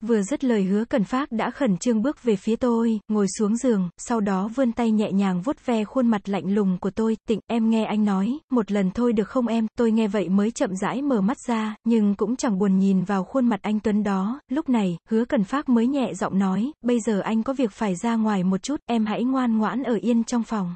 Vừa dứt lời hứa cần phát đã khẩn trương bước về phía tôi, ngồi xuống giường, sau đó vươn tay nhẹ nhàng vuốt ve khuôn mặt lạnh lùng của tôi, tịnh, em nghe anh nói, một lần thôi được không em, tôi nghe vậy mới chậm rãi mở mắt ra, nhưng cũng chẳng buồn nhìn vào khuôn mặt anh Tuấn đó, lúc này, hứa cần phát mới nhẹ giọng nói, bây giờ anh có việc phải ra ngoài một chút, em hãy ngoan ngoãn ở yên trong phòng.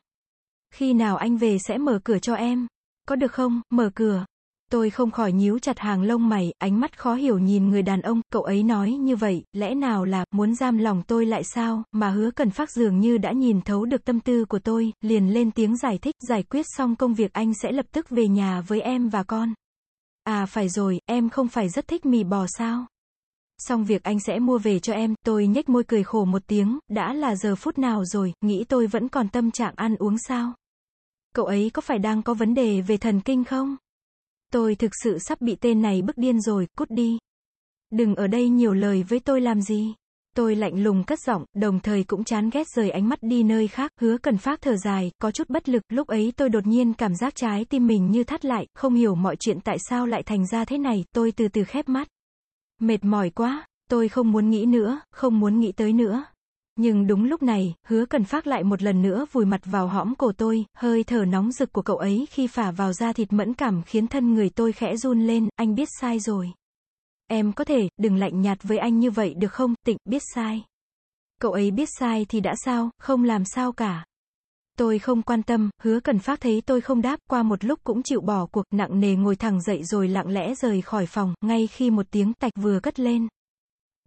Khi nào anh về sẽ mở cửa cho em. Có được không, mở cửa. Tôi không khỏi nhíu chặt hàng lông mày, ánh mắt khó hiểu nhìn người đàn ông, cậu ấy nói như vậy, lẽ nào là, muốn giam lòng tôi lại sao, mà hứa cần phát dường như đã nhìn thấu được tâm tư của tôi, liền lên tiếng giải thích, giải quyết xong công việc anh sẽ lập tức về nhà với em và con. À phải rồi, em không phải rất thích mì bò sao? Xong việc anh sẽ mua về cho em, tôi nhếch môi cười khổ một tiếng, đã là giờ phút nào rồi, nghĩ tôi vẫn còn tâm trạng ăn uống sao? Cậu ấy có phải đang có vấn đề về thần kinh không? Tôi thực sự sắp bị tên này bức điên rồi, cút đi. Đừng ở đây nhiều lời với tôi làm gì. Tôi lạnh lùng cất giọng, đồng thời cũng chán ghét rời ánh mắt đi nơi khác, hứa cần phát thở dài, có chút bất lực, lúc ấy tôi đột nhiên cảm giác trái tim mình như thắt lại, không hiểu mọi chuyện tại sao lại thành ra thế này, tôi từ từ khép mắt. Mệt mỏi quá, tôi không muốn nghĩ nữa, không muốn nghĩ tới nữa. Nhưng đúng lúc này, hứa cần phát lại một lần nữa vùi mặt vào hõm cổ tôi, hơi thở nóng rực của cậu ấy khi phả vào da thịt mẫn cảm khiến thân người tôi khẽ run lên, anh biết sai rồi. Em có thể, đừng lạnh nhạt với anh như vậy được không, tịnh, biết sai. Cậu ấy biết sai thì đã sao, không làm sao cả. Tôi không quan tâm, hứa cần phát thấy tôi không đáp, qua một lúc cũng chịu bỏ cuộc, nặng nề ngồi thẳng dậy rồi lặng lẽ rời khỏi phòng, ngay khi một tiếng tạch vừa cất lên.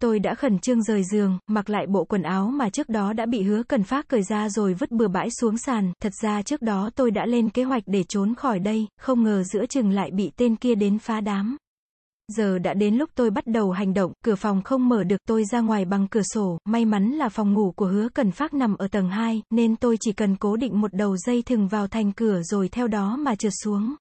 Tôi đã khẩn trương rời giường, mặc lại bộ quần áo mà trước đó đã bị hứa cần phát cởi ra rồi vứt bừa bãi xuống sàn, thật ra trước đó tôi đã lên kế hoạch để trốn khỏi đây, không ngờ giữa chừng lại bị tên kia đến phá đám. Giờ đã đến lúc tôi bắt đầu hành động, cửa phòng không mở được tôi ra ngoài bằng cửa sổ, may mắn là phòng ngủ của hứa cần phát nằm ở tầng 2, nên tôi chỉ cần cố định một đầu dây thừng vào thành cửa rồi theo đó mà trượt xuống.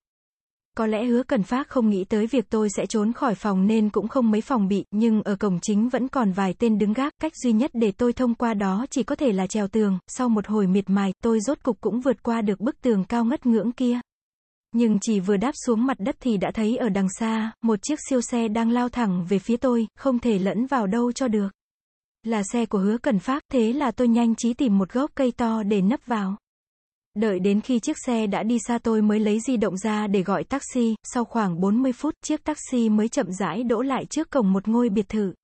Có lẽ hứa cần phát không nghĩ tới việc tôi sẽ trốn khỏi phòng nên cũng không mấy phòng bị, nhưng ở cổng chính vẫn còn vài tên đứng gác, cách duy nhất để tôi thông qua đó chỉ có thể là trèo tường, sau một hồi miệt mài, tôi rốt cục cũng vượt qua được bức tường cao ngất ngưỡng kia. Nhưng chỉ vừa đáp xuống mặt đất thì đã thấy ở đằng xa, một chiếc siêu xe đang lao thẳng về phía tôi, không thể lẫn vào đâu cho được. Là xe của hứa cần phát, thế là tôi nhanh trí tìm một gốc cây to để nấp vào. Đợi đến khi chiếc xe đã đi xa tôi mới lấy di động ra để gọi taxi, sau khoảng 40 phút chiếc taxi mới chậm rãi đỗ lại trước cổng một ngôi biệt thự.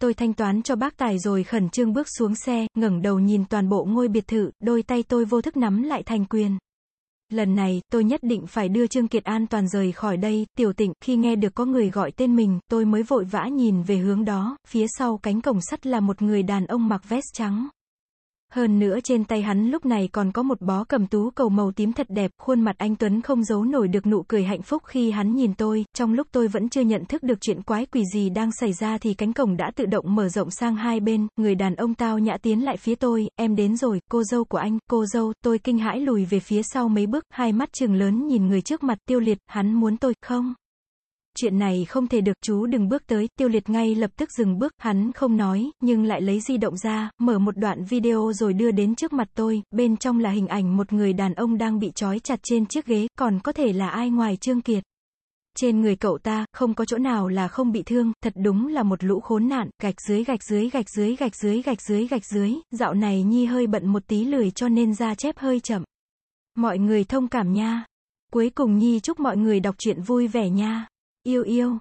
Tôi thanh toán cho bác tài rồi khẩn trương bước xuống xe, ngẩng đầu nhìn toàn bộ ngôi biệt thự, đôi tay tôi vô thức nắm lại thành quyền. Lần này, tôi nhất định phải đưa Trương Kiệt an toàn rời khỏi đây, tiểu tịnh, khi nghe được có người gọi tên mình, tôi mới vội vã nhìn về hướng đó, phía sau cánh cổng sắt là một người đàn ông mặc vest trắng. Hơn nữa trên tay hắn lúc này còn có một bó cầm tú cầu màu tím thật đẹp, khuôn mặt anh Tuấn không giấu nổi được nụ cười hạnh phúc khi hắn nhìn tôi, trong lúc tôi vẫn chưa nhận thức được chuyện quái quỷ gì đang xảy ra thì cánh cổng đã tự động mở rộng sang hai bên, người đàn ông tao nhã tiến lại phía tôi, em đến rồi, cô dâu của anh, cô dâu, tôi kinh hãi lùi về phía sau mấy bước, hai mắt trừng lớn nhìn người trước mặt tiêu liệt, hắn muốn tôi, không? Chuyện này không thể được chú đừng bước tới, tiêu liệt ngay lập tức dừng bước, hắn không nói, nhưng lại lấy di động ra, mở một đoạn video rồi đưa đến trước mặt tôi, bên trong là hình ảnh một người đàn ông đang bị trói chặt trên chiếc ghế, còn có thể là ai ngoài Trương Kiệt. Trên người cậu ta, không có chỗ nào là không bị thương, thật đúng là một lũ khốn nạn, gạch dưới gạch dưới gạch dưới gạch dưới gạch dưới gạch dưới, dạo này Nhi hơi bận một tí lười cho nên ra chép hơi chậm. Mọi người thông cảm nha. Cuối cùng Nhi chúc mọi người đọc truyện vui vẻ nha. Yêu yêu.